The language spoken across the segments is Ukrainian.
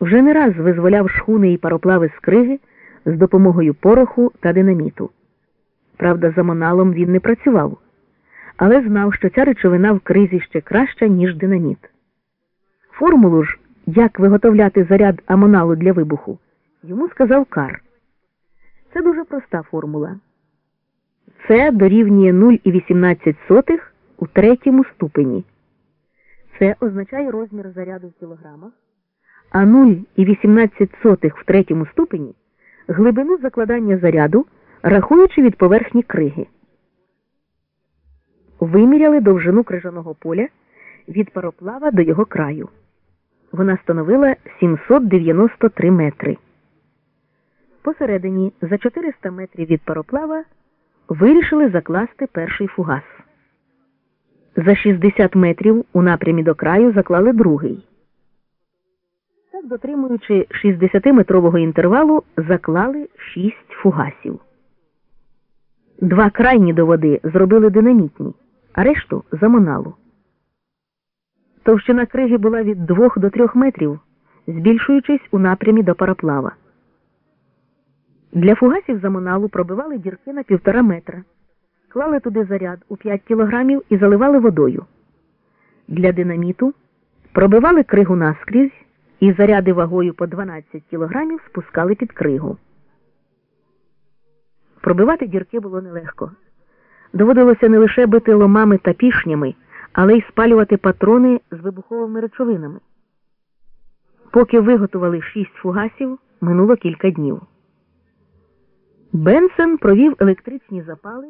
вже не раз визволяв шхуни і пароплави з криги з допомогою пороху та динаміту. Правда, за моналом він не працював, але знав, що ця речовина в кризі ще краща, ніж динаміт. Формулу ж, як виготовляти заряд амоналу для вибуху, йому сказав Кар. Це дуже проста формула. Це дорівнює 0,18 у третьому ступені. Це означає розмір заряду в кілограмах, а 0,18 в третьому ступені глибину закладання заряду, рахуючи від поверхні криги. Виміряли довжину крижаного поля від пароплава до його краю. Вона становила 793 метри. Посередині за 400 метрів від пароплава вирішили закласти перший фугас. За 60 метрів у напрямі до краю заклали другий. Дотримуючи 60-метрового інтервалу, заклали 6 фугасів. Два крайні до води зробили динамітні, а решту замоналу. Товщина криги була від 2 до 3 метрів, збільшуючись у напрямі до пароплава. Для фугасів замоналу пробивали дірки на півтора метра, клали туди заряд у 5 кілограмів і заливали водою. Для динаміту пробивали кригу наскрізь і заряди вагою по 12 кілограмів спускали під кригу. Пробивати дірки було нелегко. Доводилося не лише бити ломами та пішнями, але й спалювати патрони з вибуховими речовинами. Поки виготовили шість фугасів, минуло кілька днів. Бенсен провів електричні запали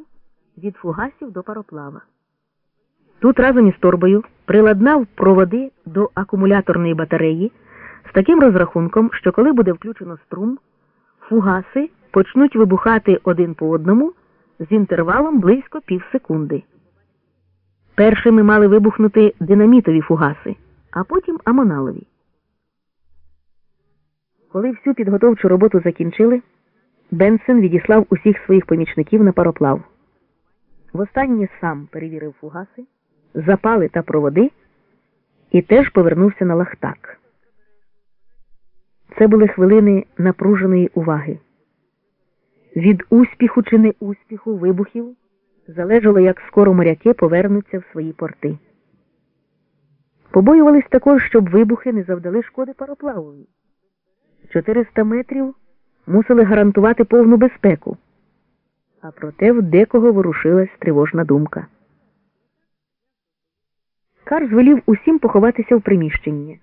від фугасів до пароплава. Тут разом із торбою приладнав проводи до акумуляторної батареї таким розрахунком, що коли буде включено струм, фугаси почнуть вибухати один по одному з інтервалом близько пів секунди. Першими мали вибухнути динамітові фугаси, а потім амоналові. Коли всю підготовчу роботу закінчили, Бенсен відіслав усіх своїх помічників на пароплав. Востаннє сам перевірив фугаси, запали та проводи і теж повернувся на лахтак. Це були хвилини напруженої уваги. Від успіху чи не успіху вибухів залежало, як скоро моряки повернуться в свої порти. Побоювались також, щоб вибухи не завдали шкоди пароплавові. 400 метрів мусили гарантувати повну безпеку. А проте в декого ворушилась тривожна думка. Кар звелів усім поховатися в приміщенні.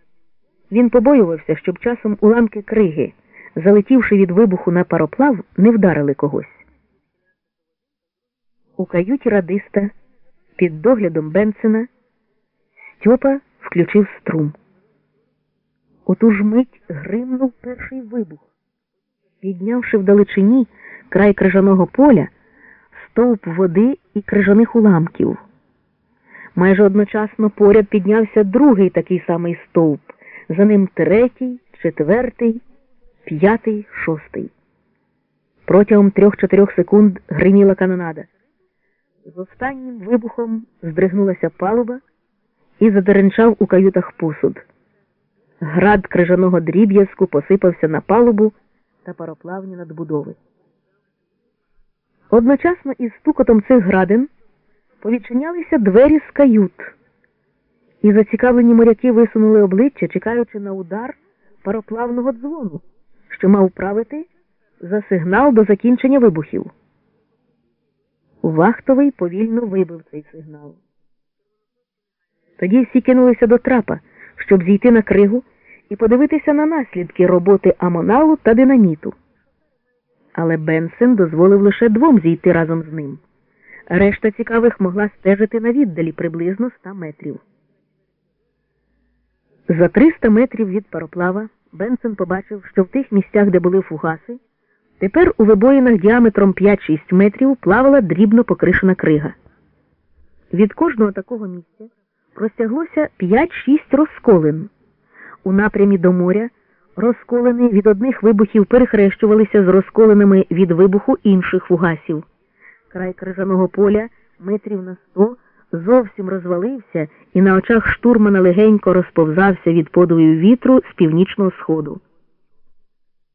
Він побоювався, щоб часом уламки криги, залетівши від вибуху на пароплав, не вдарили когось. У каюті радиста під доглядом Бенсена Стьопа включив струм. У ту ж мить гримнув перший вибух. Піднявши вдалечині край крижаного поля, стовп води і крижаних уламків. Майже одночасно поряд піднявся другий такий самий стовп, за ним третій, четвертий, п'ятий, шостий. Протягом трьох-чотирьох секунд гриміла канонада. З останнім вибухом здригнулася палуба і задеренчав у каютах посуд. Град крижаного дріб'язку посипався на палубу та пароплавні надбудови. Одночасно із стукотом цих градин повідчинялися двері з кают, і зацікавлені моряки висунули обличчя, чекаючи на удар пароплавного дзвону, що мав правити за сигнал до закінчення вибухів. Вахтовий повільно вибив цей сигнал. Тоді всі кинулися до трапа, щоб зійти на кригу і подивитися на наслідки роботи амоналу та динаміту. Але Бенсен дозволив лише двом зійти разом з ним. Решта цікавих могла стежити на віддалі приблизно 100 метрів. За 300 метрів від пароплава Бенсен побачив, що в тих місцях, де були фугаси, тепер у вибоїнах діаметром 5-6 метрів плавала дрібно покришена крига. Від кожного такого місця простяглося 5-6 розколин. У напрямі до моря розколини від одних вибухів перехрещувалися з розколинами від вибуху інших фугасів. Край крижаного поля метрів на 100 зовсім розвалився і на очах штурмана легенько розповзався від подувів вітру з північного сходу.